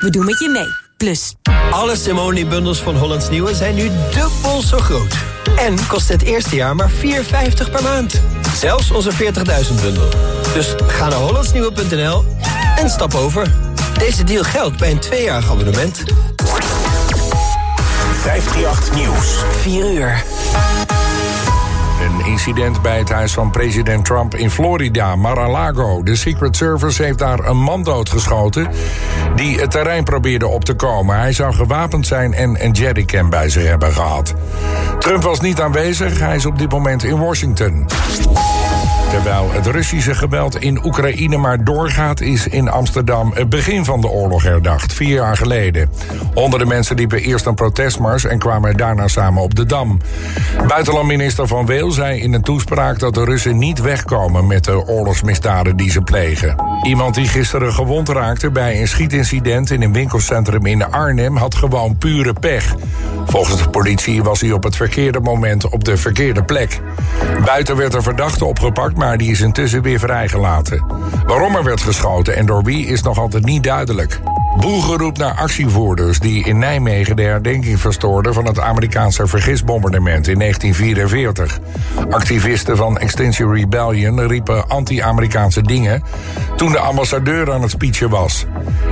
We doen met je mee. Plus. Alle Simone-bundels van Hollands Nieuwe zijn nu dubbel zo groot. En kost het eerste jaar maar 4,50 per maand. Zelfs onze 40.000-bundel. Dus ga naar hollandsnieuwe.nl en stap over. Deze deal geldt bij een tweejarig abonnement. 538 Nieuws. 4 uur. Een incident bij het huis van president Trump in Florida, Mar-a-Lago. De Secret Service heeft daar een man doodgeschoten... die het terrein probeerde op te komen. Hij zou gewapend zijn en een jerrycan bij zich hebben gehad. Trump was niet aanwezig, hij is op dit moment in Washington. Terwijl het Russische geweld in Oekraïne maar doorgaat, is in Amsterdam het begin van de oorlog herdacht, vier jaar geleden. Honderden mensen liepen eerst een protestmars en kwamen daarna samen op de Dam. Buitenlandminister Van Weel zei in een toespraak dat de Russen niet wegkomen met de oorlogsmisdaden die ze plegen. Iemand die gisteren gewond raakte bij een schietincident in een winkelcentrum in Arnhem had gewoon pure pech. Volgens de politie was hij op het verkeerde moment op de verkeerde plek. Buiten werd een verdachte opgepakt maar die is intussen weer vrijgelaten. Waarom er werd geschoten en door wie is nog altijd niet duidelijk. Boelgeroep naar actievoerders die in Nijmegen de herdenking verstoorden van het Amerikaanse vergisbombardement in 1944. Activisten van Extinction Rebellion riepen anti-Amerikaanse dingen toen de ambassadeur aan het speechen was.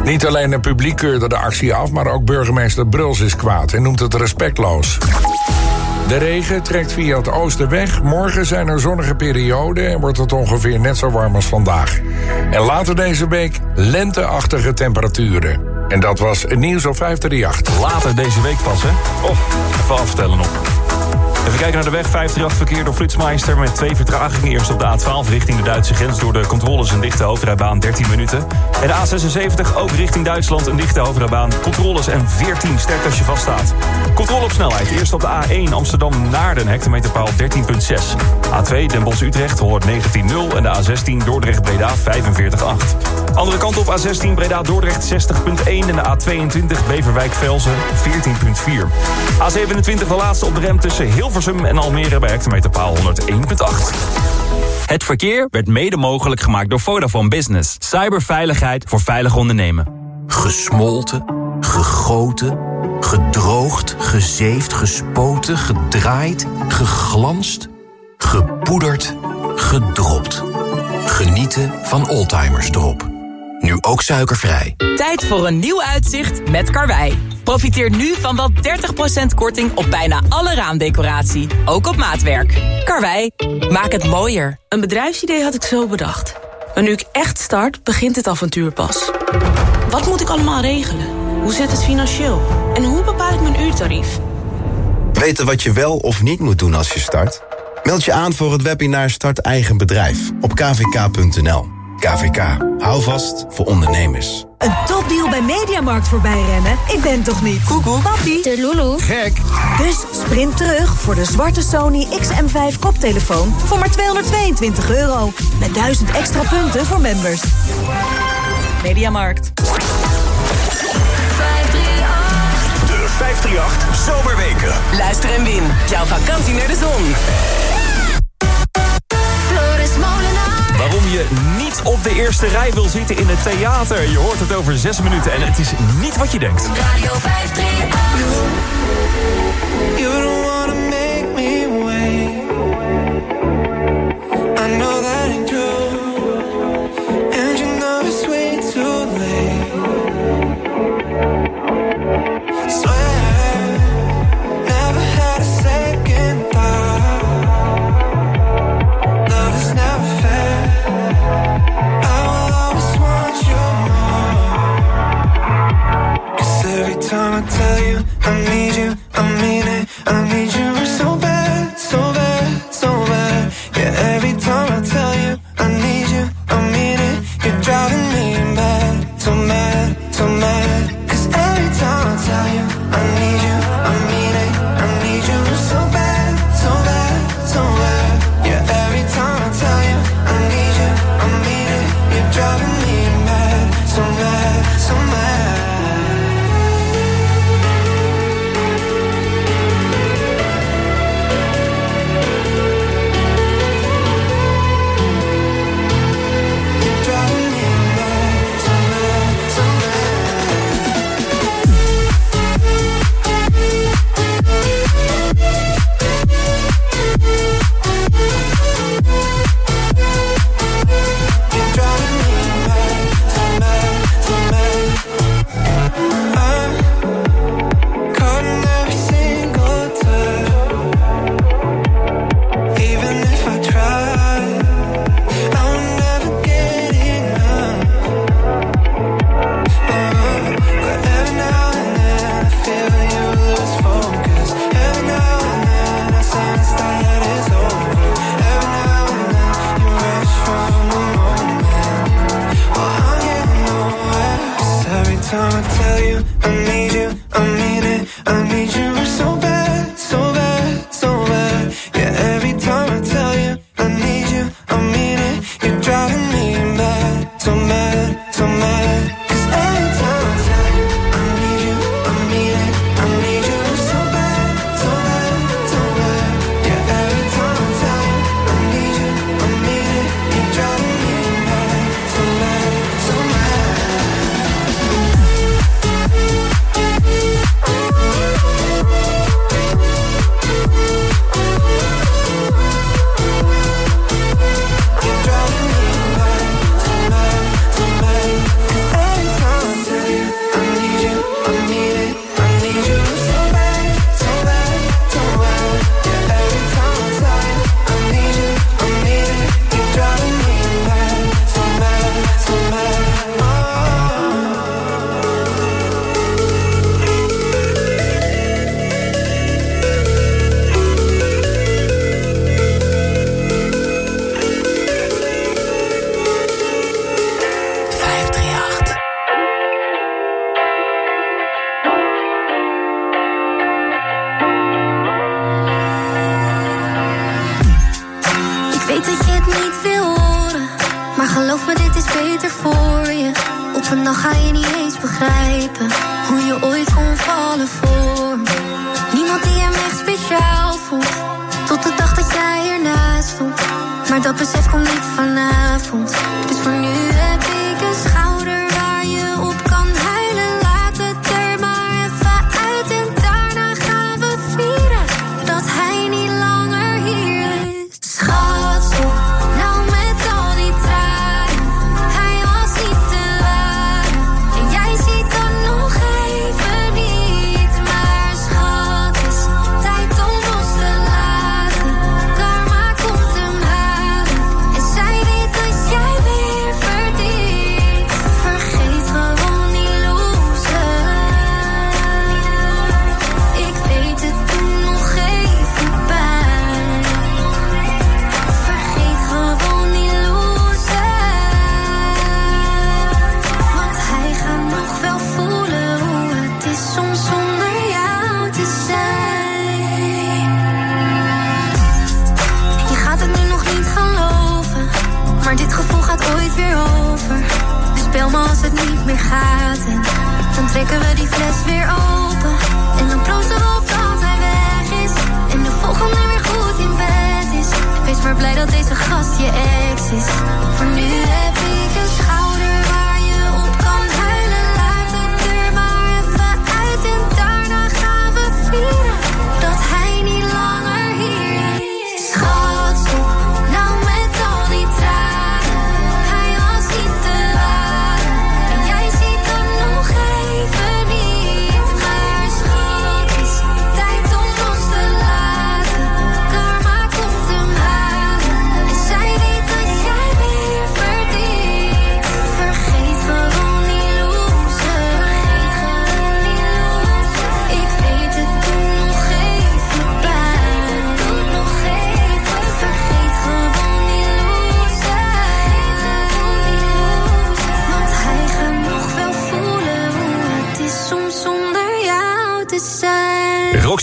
Niet alleen het publiek keurde de actie af, maar ook burgemeester Bruls is kwaad en noemt het respectloos. De regen trekt via het oosten weg. Morgen zijn er zonnige perioden en wordt het ongeveer net zo warm als vandaag. En later deze week lenteachtige temperaturen. En dat was nieuws op 538. Later deze week pas, hè? Oh, even aftellen nog. Even kijken naar de weg. 538 verkeer door Flitsmeister met twee vertragingen. Eerst op de A12 richting de Duitse grens door de controles een dichte hoofdrijbaan 13 minuten. En de A76 ook richting Duitsland een dichte hoofdrijbaan. Controles en 14 sterk als je vaststaat. Controle op snelheid. Eerst op de A1 Amsterdam Naarden hectometerpaal 13.6. A2 Den Bosch Utrecht 119.0 en de A16 Dordrecht Breda 45.8. Andere kant op A16 Breda Dordrecht 60.1 en de A22 Beverwijk Velzen 14.4. A27 de laatste op de rem tussen Hilversum en Almere bij hectometerpaal 101.8. Het verkeer werd mede mogelijk gemaakt door Vodafone Business. Cyberveiligheid voor veilig ondernemen. Gesmolten, gegoten, gedroogd, gezeefd, gespoten, gedraaid, geglanst, gepoederd, gedropt. Genieten van Oldtimers Drop. Nu ook suikervrij. Tijd voor een nieuw uitzicht met Karwei. Profiteer nu van wel 30% korting op bijna alle raamdecoratie. Ook op maatwerk. Karwei, maak het mooier. Een bedrijfsidee had ik zo bedacht. Maar nu ik echt start, begint het avontuur pas. Wat moet ik allemaal regelen? Hoe zit het financieel? En hoe bepaal ik mijn uurtarief? Weten wat je wel of niet moet doen als je start? Meld je aan voor het webinar Start Eigen Bedrijf op kvk.nl. KVK. Hou vast voor ondernemers. Een topdeal bij Mediamarkt voorbij rennen? Ik ben toch niet? Koekoek. Papi. De Lulu. Gek. Dus sprint terug voor de zwarte Sony XM5 koptelefoon voor maar 222 euro. Met 1000 extra punten voor members. Mediamarkt. 538 Zomerweken. Luister en win. Jouw vakantie naar de zon. Waarom je niet op de eerste rij wil zitten in het theater. Je hoort het over zes minuten en het is niet wat je denkt. Radio 538.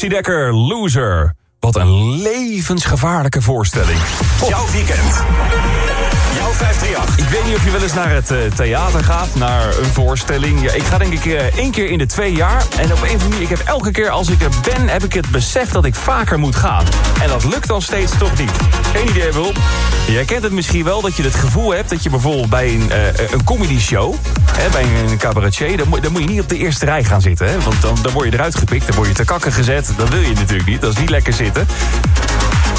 Christy Dekker, Loser. Wat een levensgevaarlijke voorstelling. Jouw weekend. Jouw 538. Ik weet niet of je wel eens naar het eh, theater gaat, naar een voorstelling. Ja, ik ga denk ik eh, één keer in de twee jaar. En op een of andere manier, ik heb elke keer als ik er ben, heb ik het besef dat ik vaker moet gaan. En dat lukt dan steeds toch niet. Geen idee wel. Jij kent het misschien wel dat je het gevoel hebt dat je bijvoorbeeld bij een, uh, een comedy show, hè, bij een cabaretier, dan, dan, moet je niet op de eerste rij gaan zitten. Hè, want dan, dan word je eruit gepikt, dan word je te kakken gezet. Dat wil je natuurlijk niet, dat is niet lekker zitten.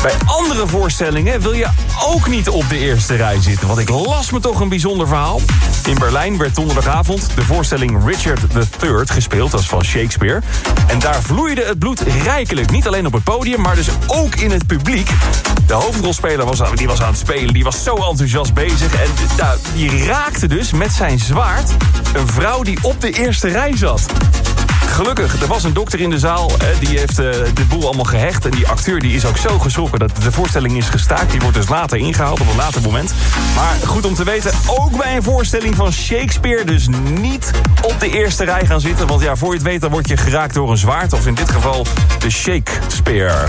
Bij andere voorstellingen wil je ook niet op de eerste rij zitten. Want ik las me toch een bijzonder verhaal. In Berlijn werd donderdagavond de voorstelling Richard III gespeeld. Dat is van Shakespeare. En daar vloeide het bloed rijkelijk. Niet alleen op het podium, maar dus ook in het publiek. De hoofdrolspeler was, die was aan het spelen. Die was zo enthousiast bezig. En nou, die raakte dus met zijn zwaard een vrouw die op de eerste rij zat. Gelukkig, er was een dokter in de zaal. eh, die heeft eh, de boel allemaal gehecht. En die acteur die is ook zo geschrokken dat de voorstelling is gestaakt. Die wordt dus later ingehaald op een later moment. Maar goed om te weten, ook bij een voorstelling van Shakespeare... dus niet op de eerste rij gaan zitten. Want ja, voor je het weet, dan word je geraakt door een zwaard. Of in dit geval de Shakespeare.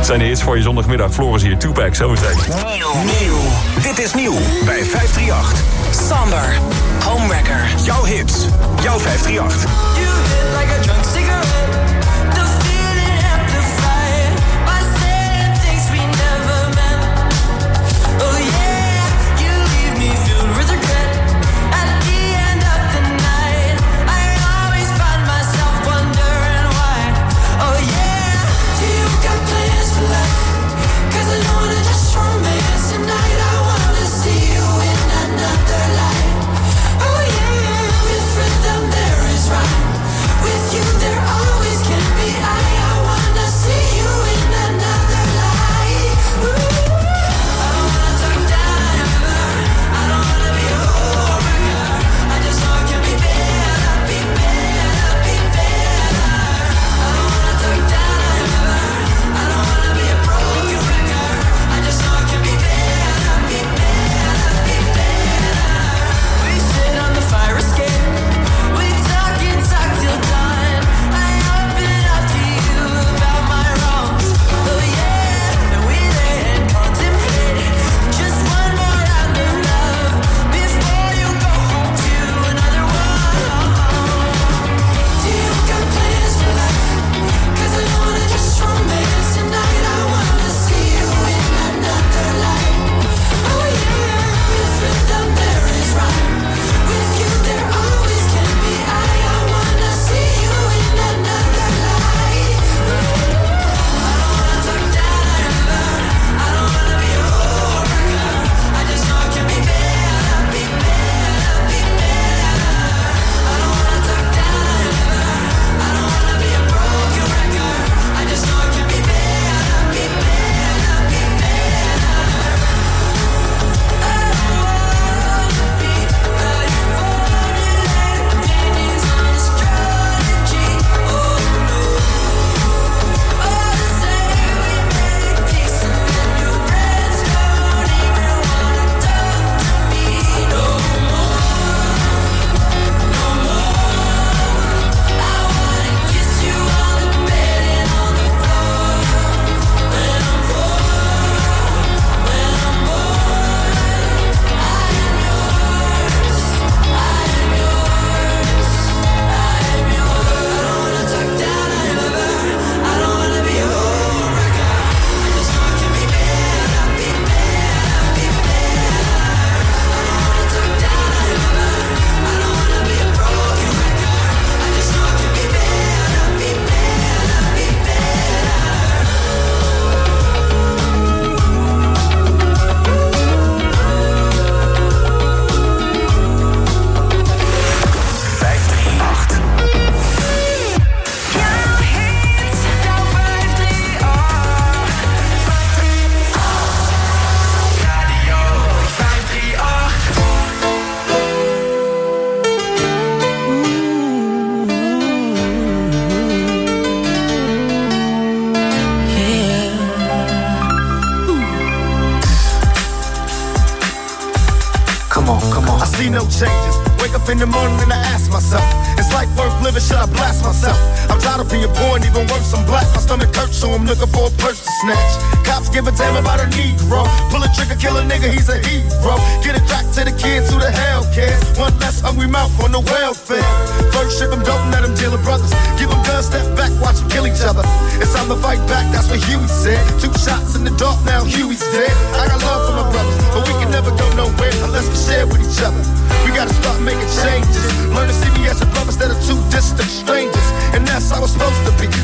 Zijn de hits voor je zondagmiddag. Floris hier, Tupac, zometeen. Nieuw. Dit is nieuw bij 538. Somber. Homewrecker. Jouw hits. Jouw 538. With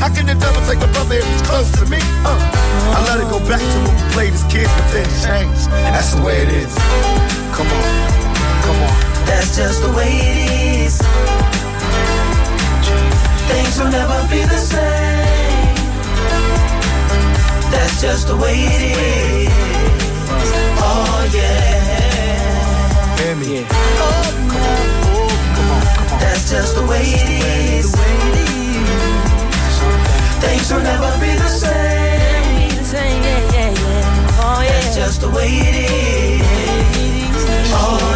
How can the devil take a brother if he's close to me? Uh. I let it go back to when we played as kids, but then changed. And that's the way it is. Come on, come on. That's just the way it is. Things will never be the same. That's just the way it is. Oh yeah. Hear me. Oh, come on, oh, come on, come on. That's just Things will never be the same. Yeah, yeah, yeah. Oh, yeah. That's just the way it is. Oh,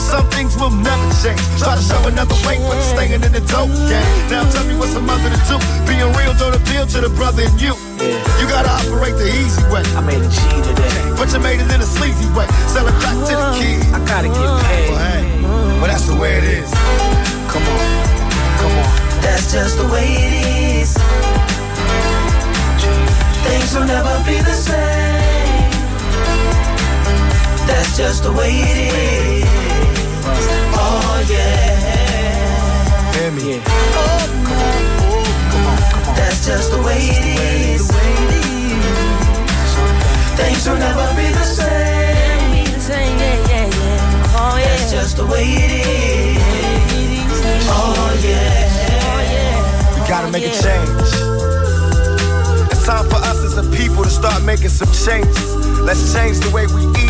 But some things will never change. Try to show another way, but staying in the dope game. Now tell me what's a mother to do. Being real don't appeal to the brother in you. You gotta operate the easy way. I made a G today. But you made it in a sleazy way. Sell it back to the kids. I gotta get paid. Well, hey, well, that's the way it is. Come on, come on. That's just the way it is. Things will never be the same. That's just the way it is. Yeah. Hear me. Oh, come on, oh, come on, come on. That's just the way it is. Things will never be the same. Yeah, yeah, yeah. Oh yeah. That's just the way it is. Oh yeah. We gotta make a change. It's time for us as a people to start making some changes. Let's change the way we eat.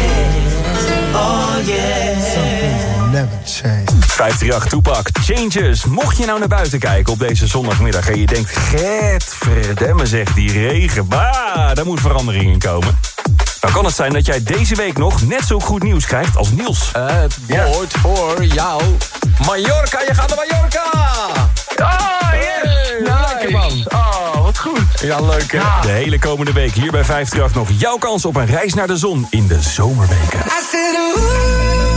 Oh yeah. Never change. 538 Toepak, Changes. Mocht je nou naar buiten kijken op deze zondagmiddag... en je denkt, get verdemme zeg, die regen, bah, daar moet verandering in komen. Dan kan het zijn dat jij deze week nog net zo goed nieuws krijgt als Niels. Het woord voor jou. Mallorca, je gaat naar Mallorca! Oh, yes! Lekker man. Oh, wat goed. Ja, leuk hè? De hele komende week hier bij 538 nog jouw kans op een reis naar de zon in de zomerweken. I said, ooh, ooh,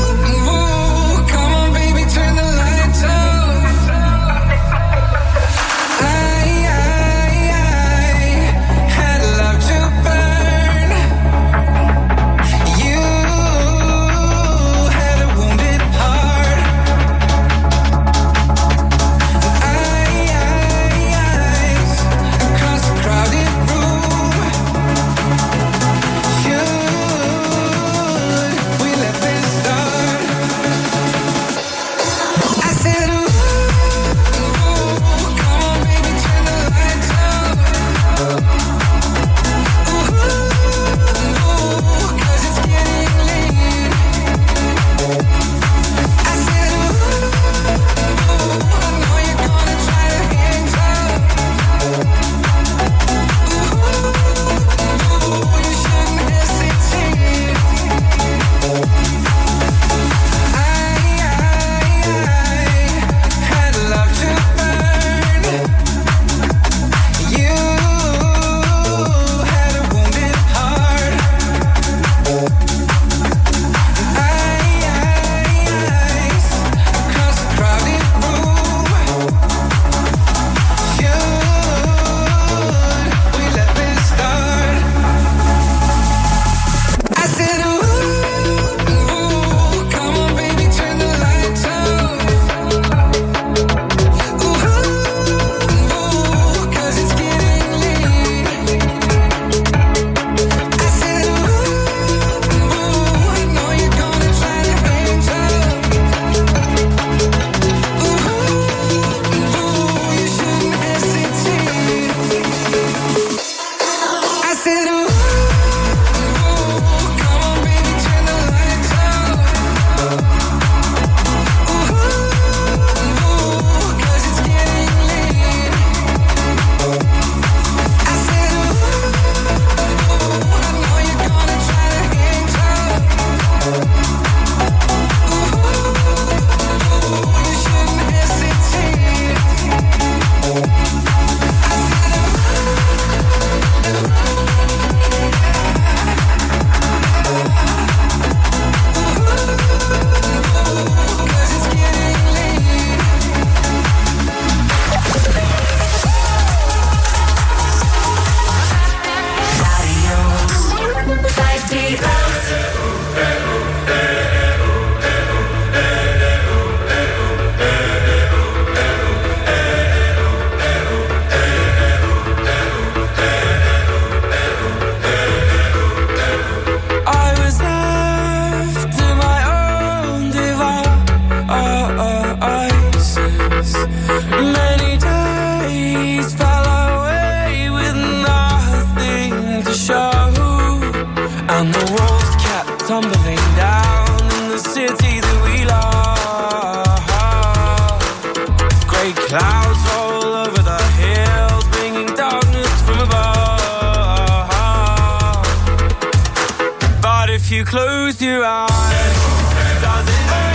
used to run.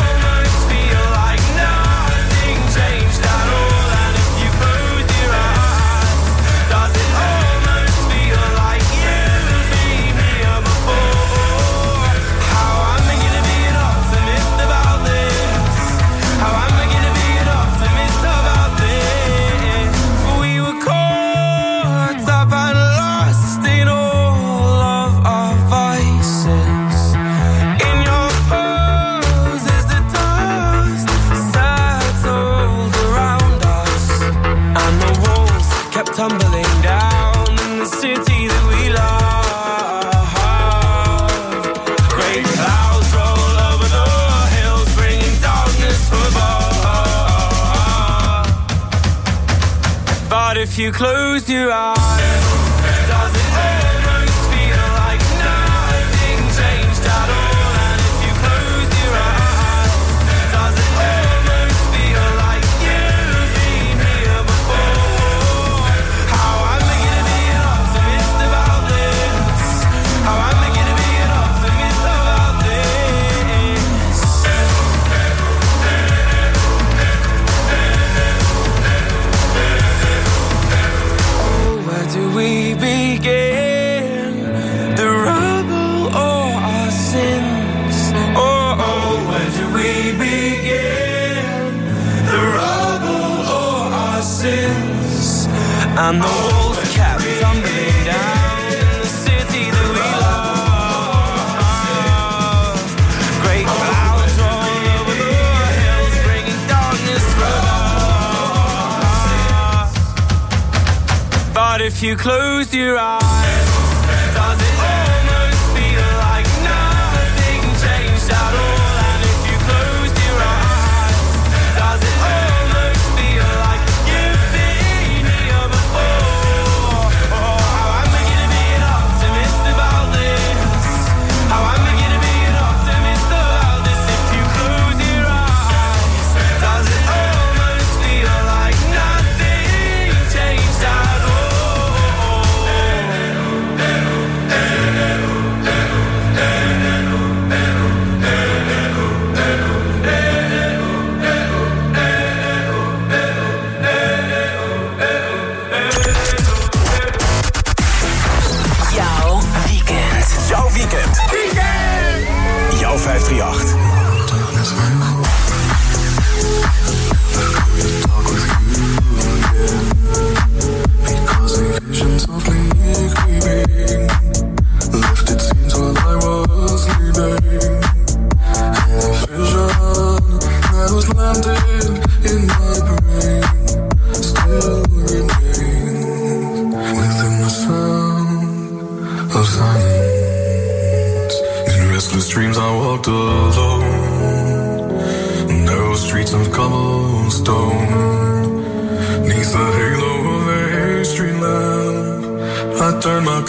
you close your eyes. But if you close your eyes,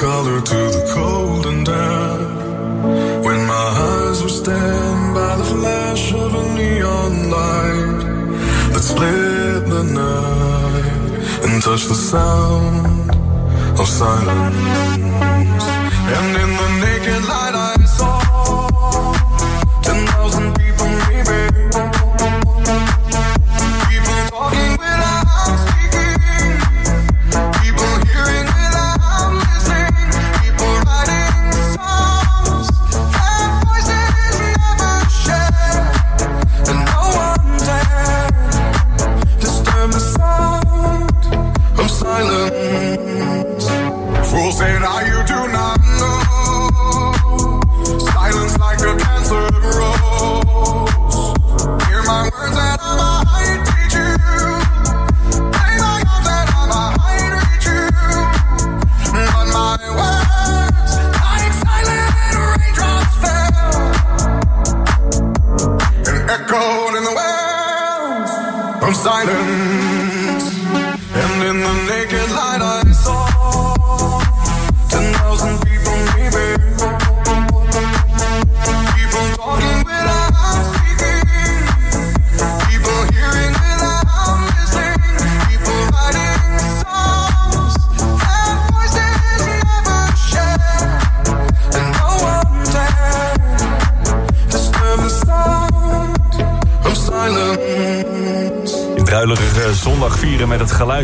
color to the cold and damp. When my eyes were stained by the flash of a neon light that split the night and touched the sound of silence. And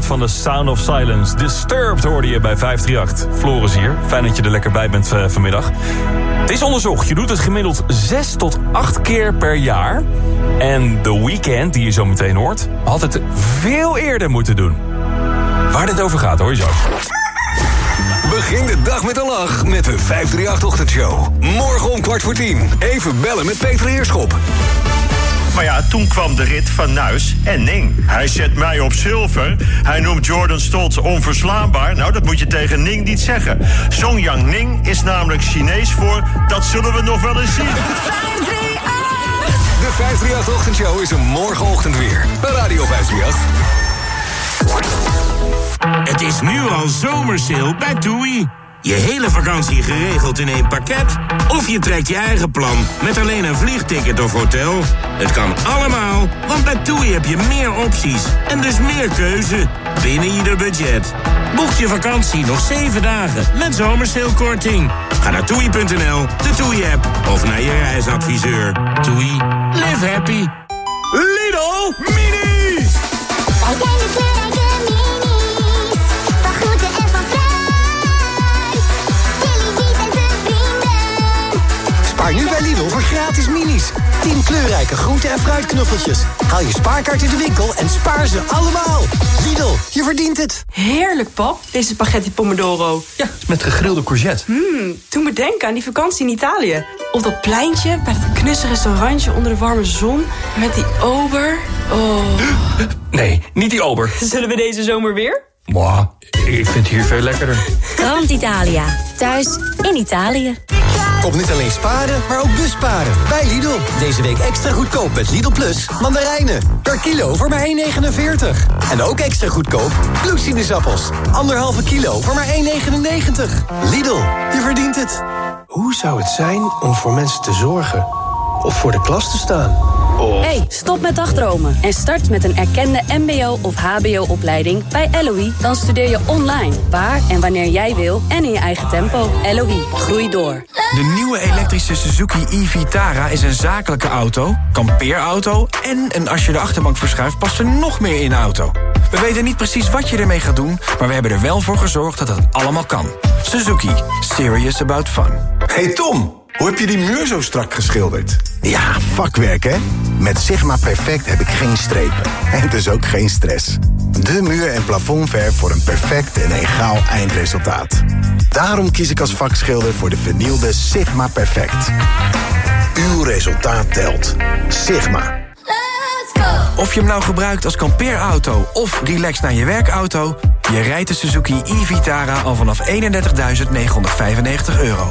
van de Sound of Silence. Disturbed hoorde je bij 538. Floris hier. Fijn dat je er lekker bij bent eh, vanmiddag. Het is onderzocht. Je doet het gemiddeld 6 tot 8 keer per jaar. En The Weeknd, die je zo meteen hoort, had het veel eerder moeten doen. Waar dit over gaat, hoor je zo. Begin de dag met een lach met de 538-ochtendshow. Morgen om kwart voor tien. Even bellen met Peter Heerschop. Maar ja, toen kwam de rit van Nuis en Ning. Hij zet mij op zilver. Hij noemt Jordan Stoltz onverslaanbaar. Nou, dat moet je tegen Ning niet zeggen. Song Yang Ning is namelijk Chinees voor... dat zullen we nog wel eens zien. De 538-ochtendshow is er morgenochtend weer. Bij Radio 538. Het is nu al zomersale bij TUI. Je hele vakantie geregeld in één pakket? Of je trekt je eigen plan met alleen een vliegticket of hotel? Het kan allemaal, want bij TUI heb je meer opties en dus meer keuze binnen ieder budget. Boek je vakantie nog 7 dagen met zomersalekorting. Ga naar toei.nl, de TUI-app of naar je reisadviseur. TUI, live happy. Lidl Mini! Spaar nu bij Lidl voor gratis minis. 10 kleurrijke groente- en fruitknuffeltjes. Haal je spaarkaart in de winkel en spaar ze allemaal. Lidl, je verdient het. Heerlijk, pap, deze spaghetti pomodoro. Ja, met gegrilde courgette. Mmm, doe me denken aan die vakantie in Italië. Op dat pleintje, bij dat knusse restaurantje onder de warme zon. Met die ober. Oh. Nee, niet die ober. Zullen we deze zomer weer? Mwah, ik vind het hier veel lekkerder. Grand Italia. Thuis in Italië. Kom niet alleen sparen, maar ook busparen. Bij Lidl. Deze week extra goedkoop met Lidl Plus mandarijnen. Per kilo voor maar 1,49. En ook extra goedkoop bloedsinusappels. Anderhalve kilo voor maar 1,99. Lidl, je verdient het. Hoe zou het zijn om voor mensen te zorgen? Of voor de klas te staan? Of... Hey, stop met dagdromen en start met een erkende mbo- of hbo-opleiding bij LOE. Dan studeer je online, waar en wanneer jij wil en in je eigen tempo. LOE, groei door. De nieuwe elektrische Suzuki e-Vitara is een zakelijke auto, kampeerauto... en een als je de achterbank verschuift past er nog meer in de auto. We weten niet precies wat je ermee gaat doen... maar we hebben er wel voor gezorgd dat het allemaal kan. Suzuki. Serious about fun. Hey Tom, hoe heb je die muur zo strak geschilderd? Ja, vakwerk hè? Met Sigma Perfect heb ik geen strepen. En dus ook geen stress. De muur- en plafondverf voor een perfect en egaal eindresultaat. Daarom kies ik als vakschilder voor de vernielde Sigma Perfect. Uw resultaat telt. Sigma. Of je hem nou gebruikt als kampeerauto of relax naar je werkauto... je rijdt de Suzuki e-Vitara al vanaf 31.995 euro.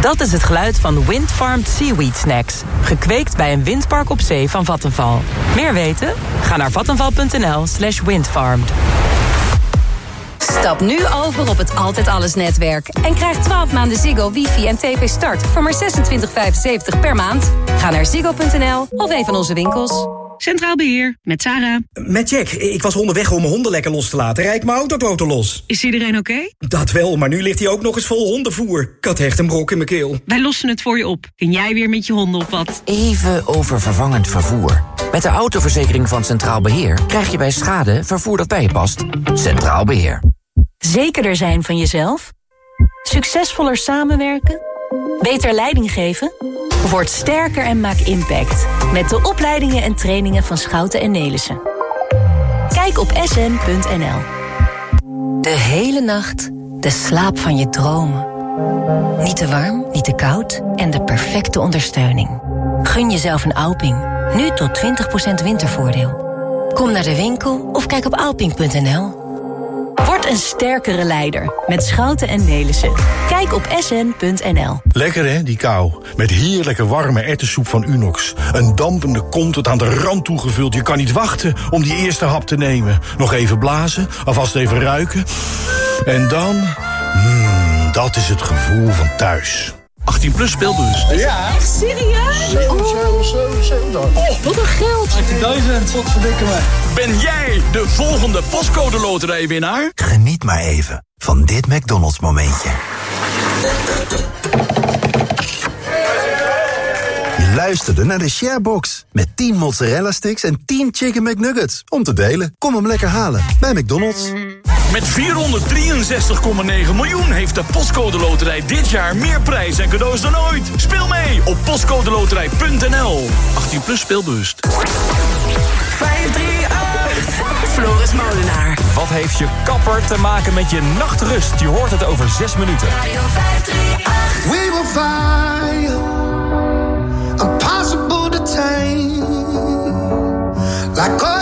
Dat is het geluid van Windfarmed Seaweed Snacks. Gekweekt bij een windpark op zee van Vattenval. Meer weten? Ga naar vattenval.nl slash windfarmed. Stap nu over op het Altijd Alles netwerk. En krijg 12 maanden Ziggo, wifi en tv start voor maar 26,75 per maand. Ga naar ziggo.nl of een van onze winkels. Centraal Beheer, met Sarah. Met Jack. Ik was onderweg om mijn honden lekker los te laten. Rijd mijn autodoto los. Is iedereen oké? Dat wel, maar nu ligt hij ook nog eens vol hondenvoer. Ik had echt een brok in mijn keel. Wij lossen het voor je op. Kun jij weer met je honden op wat? Even over vervangend vervoer. Met de autoverzekering van Centraal Beheer... krijg je bij schade vervoer dat bij je past. Centraal Beheer. Zekerder zijn van jezelf? Succesvoller samenwerken? Beter leiding geven? Word sterker en maak impact. Met de opleidingen en trainingen van Schouten en Nelissen. Kijk op sn.nl. De hele nacht de slaap van je dromen. Niet te warm, niet te koud en de perfecte ondersteuning. Gun jezelf een Alping. Nu tot 20% wintervoordeel. Kom naar de winkel of kijk op alping.nl. Word een sterkere leider met Schouten en Nelissen. Kijk op sn.nl. Lekker hè, die kou. Met heerlijke warme ettensoep van Unox. Een dampende kont tot aan de rand toegevuld. Je kan niet wachten om die eerste hap te nemen. Nog even blazen, alvast even ruiken. En dan... Mmm, dat is het gevoel van thuis. 18 plus speelbus. Ja. Echt serieus? Oh. Oh, wat een geld. 50.000 wat verdikken. Ben jij de volgende postcode loterijwinnaar? Geniet maar even van dit McDonald's momentje. Je luisterde naar de Sharebox. Met 10 mozzarella sticks en 10 chicken McNuggets. Om te delen, kom hem lekker halen bij McDonald's. Met 463,9 miljoen heeft de Postcode Loterij dit jaar meer prijs en cadeaus dan ooit. Speel mee op postcodeloterij.nl. 18 plus speelbewust. 538 Floris Molenaar. Wat heeft je kapper te maken met je nachtrust? Je hoort het over 6 minuten. 538. We will fire impossible to tame. Like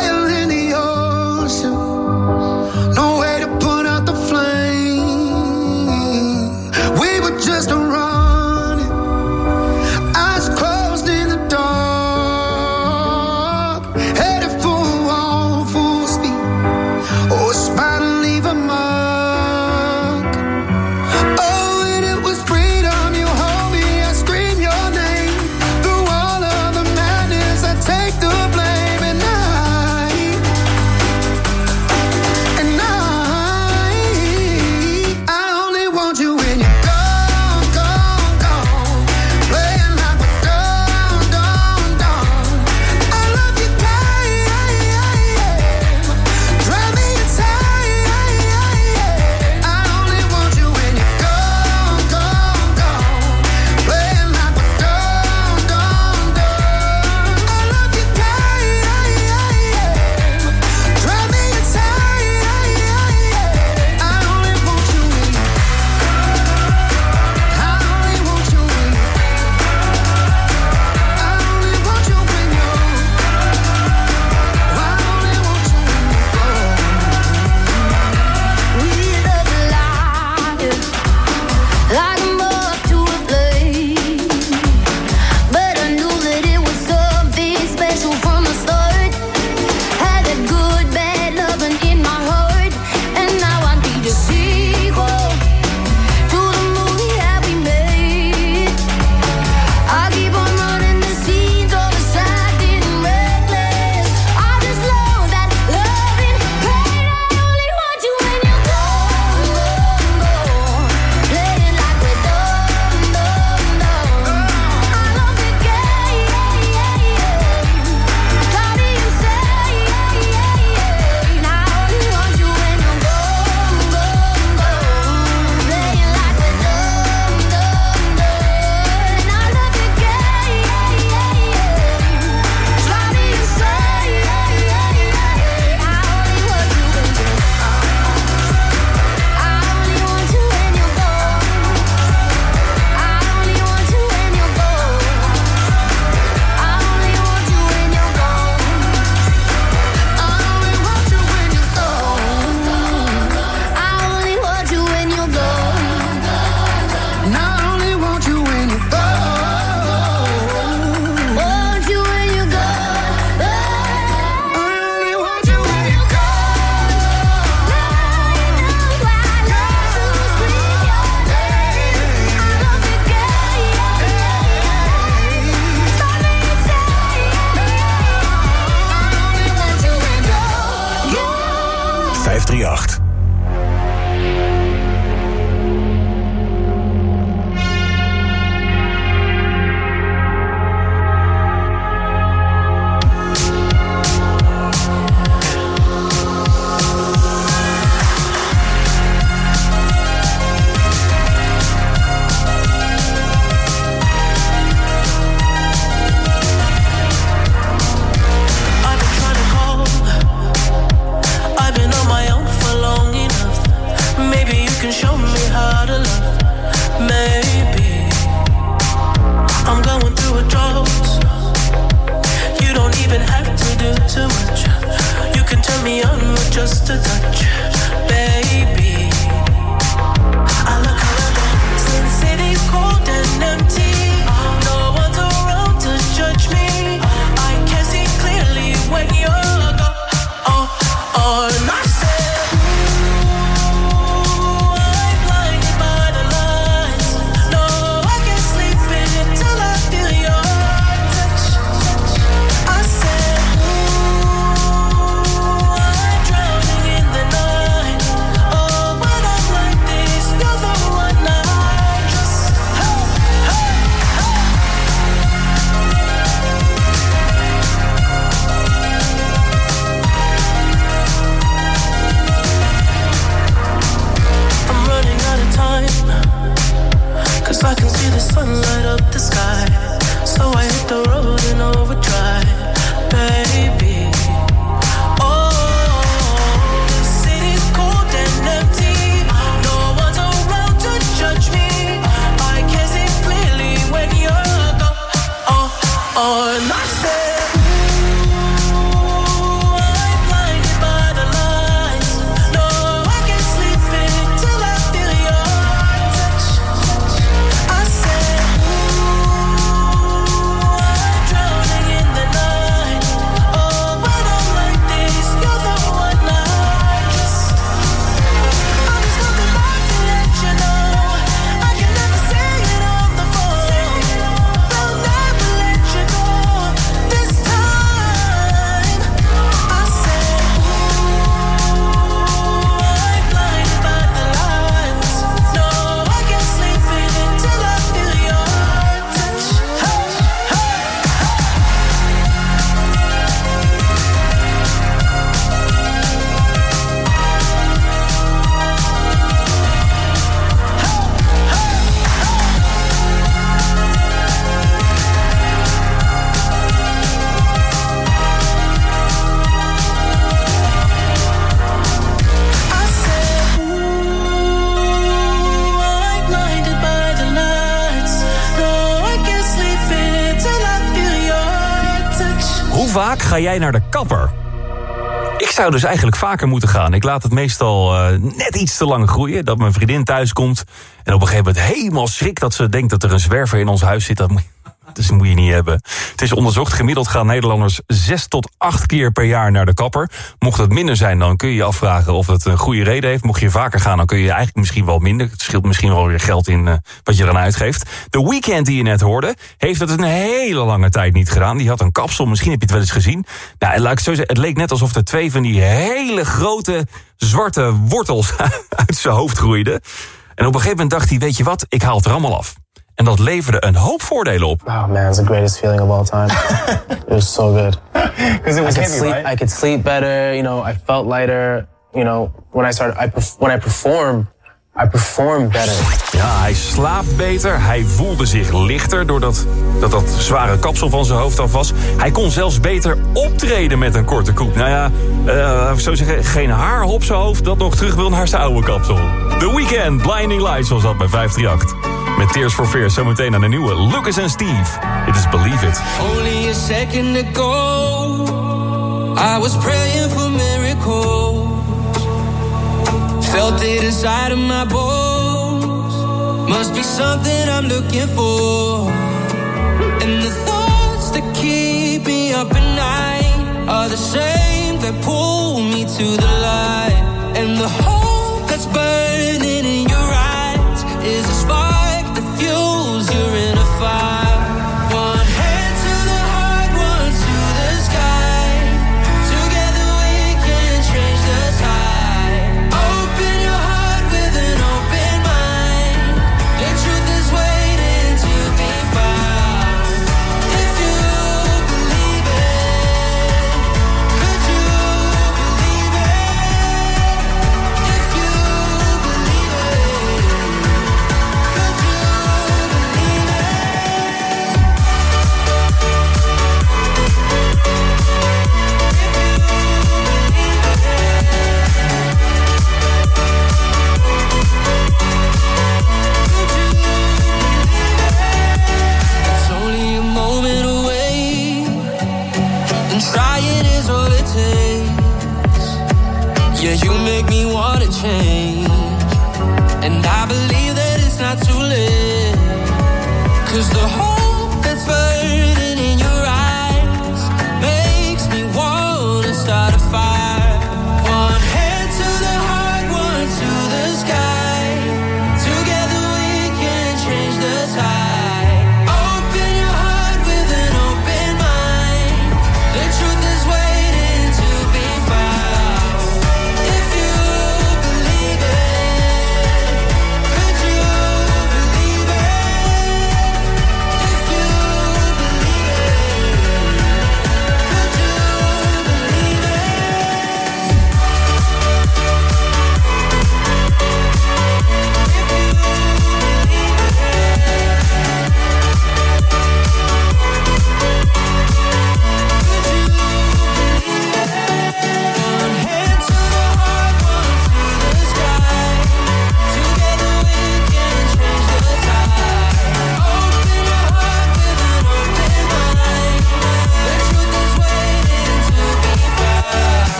ga jij naar de kapper? Ik zou dus eigenlijk vaker moeten gaan. Ik laat het meestal eh, net iets te lang groeien. Dat mijn vriendin thuis komt. En op een gegeven moment helemaal schrik dat ze denkt dat er een zwerver in ons huis zit. Dat dus moet je niet hebben. Het is onderzocht. Gemiddeld gaan Nederlanders zes tot acht keer per jaar naar de kapper. Mocht het minder zijn, dan kun je je afvragen of het een goede reden heeft. Mocht je vaker gaan, dan kun je eigenlijk misschien wel minder. Het scheelt misschien wel weer geld in uh, wat je eraan uitgeeft. De Weekend die je net hoorde, heeft het een hele lange tijd niet gedaan. Die had een kapsel, misschien heb je het wel eens gezien. Nou, laat ik zo het leek net alsof er twee van die hele grote zwarte wortels uit zijn hoofd groeiden. En op een gegeven moment dacht hij, weet je wat, ik haal het er allemaal af. En dat leverde een hoop voordelen op. Oh man, it's the greatest feeling of all time. it was so good. Because it was I could heavy, sleep. right? I could sleep better. You know, I felt lighter. You know, when I started, I perf- when I perform, I perform better. Ja, hij slaapt beter. Hij voelde zich lichter doordat dat, dat zware kapsel van zijn hoofd af was. Hij kon zelfs beter optreden met een korte koep. Nou ja, uh, zo zeggen, geen haar op zijn hoofd dat nog terug wil naar zijn oude kapsel. The Weekend, Blinding Lights was dat bij 538. Met Tears for Fears zometeen aan de nieuwe Lucas en Steve. It is Believe It. Only a second ago, I was praying for miracles. Felt it inside of my bones. Must be something I'm looking for. And the thoughts that keep me up at night are the same that pull me to the light.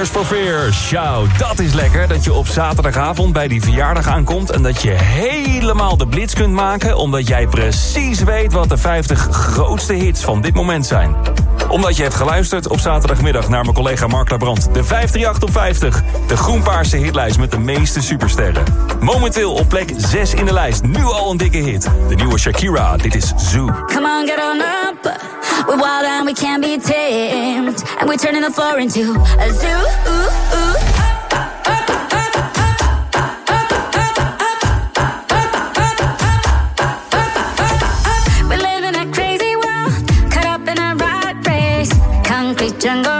Tears for Fears. Ciao, dat is lekker dat je op zaterdagavond bij die verjaardag aankomt... en dat je helemaal de blitz kunt maken... omdat jij precies weet wat de 50 grootste hits van dit moment zijn omdat je hebt geluisterd op zaterdagmiddag naar mijn collega Mark Labrand. De 538 op 50. De groenpaarse hitlijst met de meeste supersterren. Momenteel op plek 6 in de lijst. Nu al een dikke hit. De nieuwe Shakira. Dit is Zoo. Come on, get on up. We're wild and we can't be tamed. And we're turning the floor into a zoo. Ooh, ooh. 장걸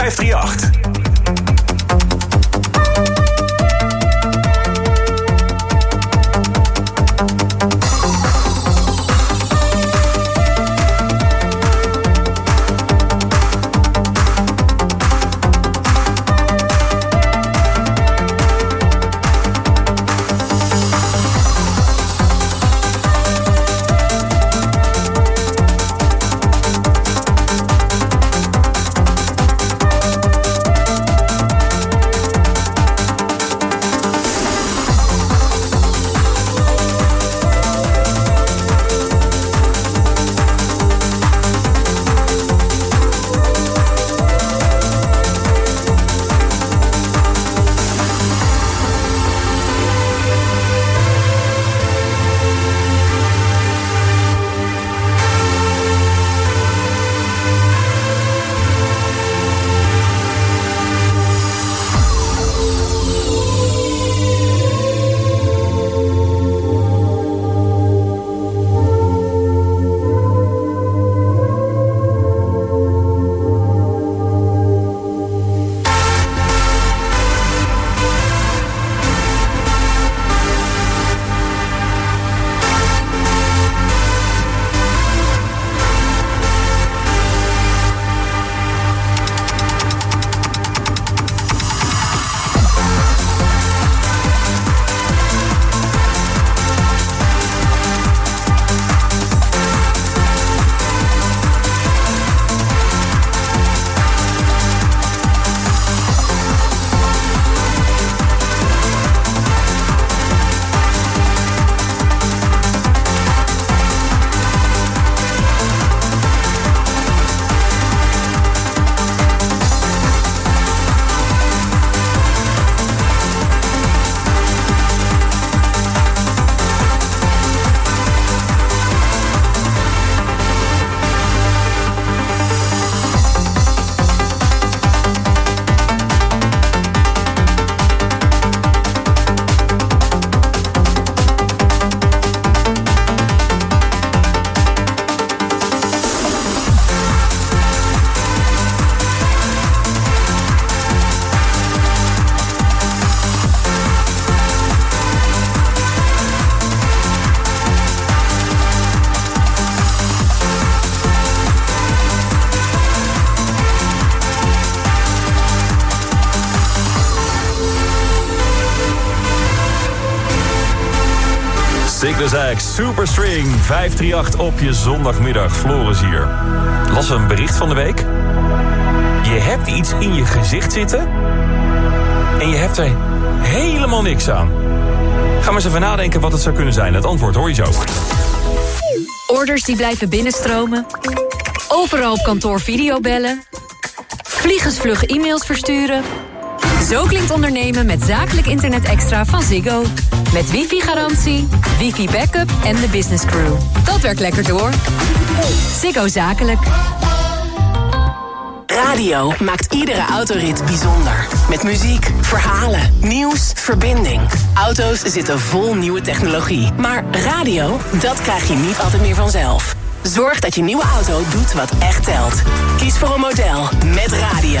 538. Superstring, 538 op je zondagmiddag. Floris hier. Las een bericht van de week. Je hebt iets in je gezicht zitten... en je hebt er helemaal niks aan. Ga maar eens even nadenken wat het zou kunnen zijn. Het antwoord hoor je zo. Orders die blijven binnenstromen. Overal op kantoor videobellen. Vliegensvlug e-mails versturen. Zo klinkt ondernemen met zakelijk internet extra van Ziggo. Met wifi-garantie, wifi-backup en de business crew. Dat werkt lekker door. Ziggo Zakelijk. Radio maakt iedere autorit bijzonder. Met muziek, verhalen, nieuws, verbinding. Auto's zitten vol nieuwe technologie. Maar radio, dat krijg je niet altijd meer vanzelf. Zorg dat je nieuwe auto doet wat echt telt. Kies voor een model met radio.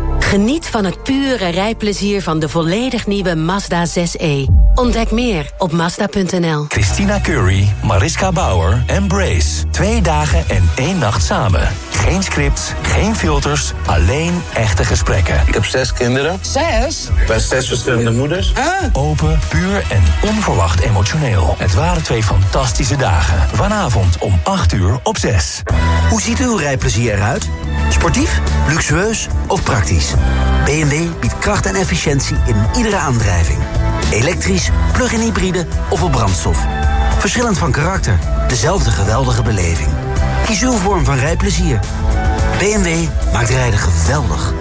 Geniet van het pure rijplezier van de volledig nieuwe Mazda 6e. Ontdek meer op Mazda.nl. Christina Curry, Mariska Bauer en Brace. Twee dagen en één nacht samen. Geen scripts, geen filters, alleen echte gesprekken. Ik heb zes kinderen. Zes? Bij zes verschillende moeders. Open, puur en onverwacht emotioneel. Het waren twee fantastische dagen. Vanavond om 8 uur op 6. Hoe ziet uw rijplezier eruit? Sportief, luxueus of praktisch? BMW biedt kracht en efficiëntie in iedere aandrijving. Elektrisch, plug-in hybride of op brandstof. Verschillend van karakter, dezelfde geweldige beleving. Kies uw vorm van rijplezier. BMW maakt rijden geweldig.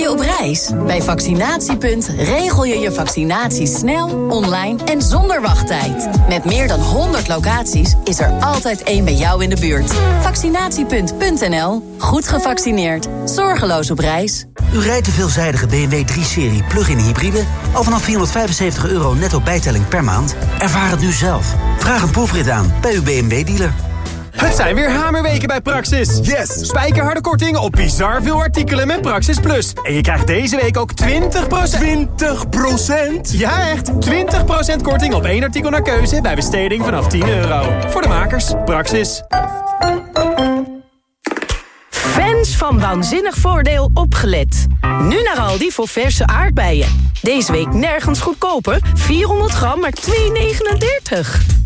Je op reis? Bij Vaccinatiepunt regel je je vaccinatie snel, online en zonder wachttijd. Met meer dan 100 locaties is er altijd één bij jou in de buurt. Vaccinatiepunt.nl. Goed gevaccineerd. Zorgeloos op reis. U rijdt de veelzijdige BMW 3-serie plug-in hybride... al vanaf 475 euro netto bijtelling per maand? Ervaar het nu zelf. Vraag een proefrit aan bij uw BMW-dealer. Het zijn weer hamerweken bij Praxis. Yes! Spijkerharde korting op bizar veel artikelen met Praxis Plus. En je krijgt deze week ook 20%... 20%? Ja, echt! 20% korting op één artikel naar keuze bij besteding vanaf 10 euro. Voor de makers, Praxis. Fans van Waanzinnig Voordeel opgelet. Nu naar Aldi voor verse aardbeien. Deze week nergens goedkoper. 400 gram, maar 2,39.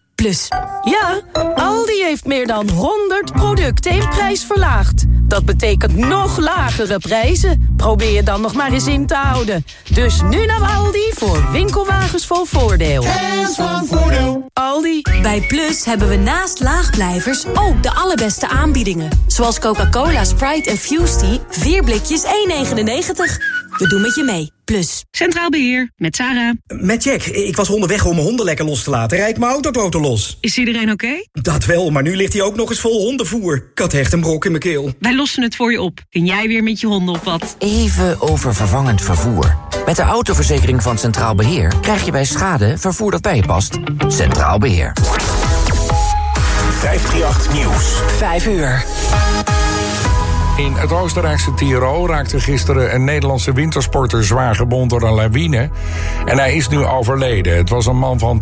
Plus. Ja, Aldi heeft meer dan 100 producten in prijs verlaagd. Dat betekent nog lagere prijzen. Probeer je dan nog maar eens in te houden. Dus nu naar Aldi voor winkelwagens vol voordeel. Van Voordeel. Aldi. Bij Plus hebben we naast laagblijvers ook de allerbeste aanbiedingen. Zoals Coca-Cola, Sprite en Fusty. 4 blikjes 1,99. We doen met je mee. Plus. Centraal Beheer, met Sarah. Met Jack. Ik was onderweg om mijn honden lekker los te laten. Rijd mijn autototo los. Is iedereen oké? Dat wel, maar nu ligt hij ook nog eens vol hondenvoer. Ik had echt een brok in mijn keel. Wij lossen het voor je op. Kun jij weer met je honden op wat? Even over vervangend vervoer. Met de autoverzekering van Centraal Beheer... krijg je bij schade vervoer dat bij je past. Centraal Beheer. 538 Nieuws. 5 uur. In het Oostenrijkse Tirol raakte gisteren een Nederlandse wintersporter zwaar gewond door een lawine. En hij is nu overleden. Het was een man van